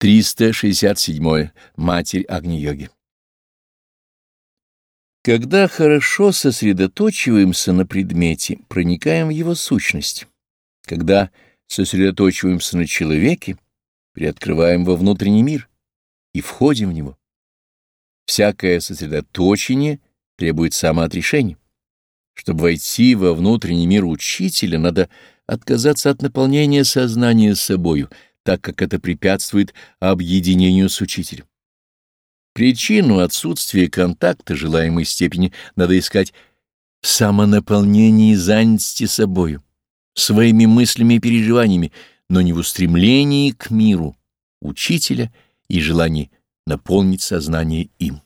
367. Матерь Агни-йоги. Когда хорошо сосредоточиваемся на предмете, проникаем в его сущность. Когда сосредоточиваемся на человеке, приоткрываем во внутренний мир и входим в него. Всякое сосредоточение требует самоотрешения. Чтобы войти во внутренний мир учителя, надо отказаться от наполнения сознания собою — так как это препятствует объединению с учителем. Причину отсутствия контакта желаемой степени надо искать в самонаполнении занятости собою, своими мыслями и переживаниями, но не в устремлении к миру учителя и желании наполнить сознание им.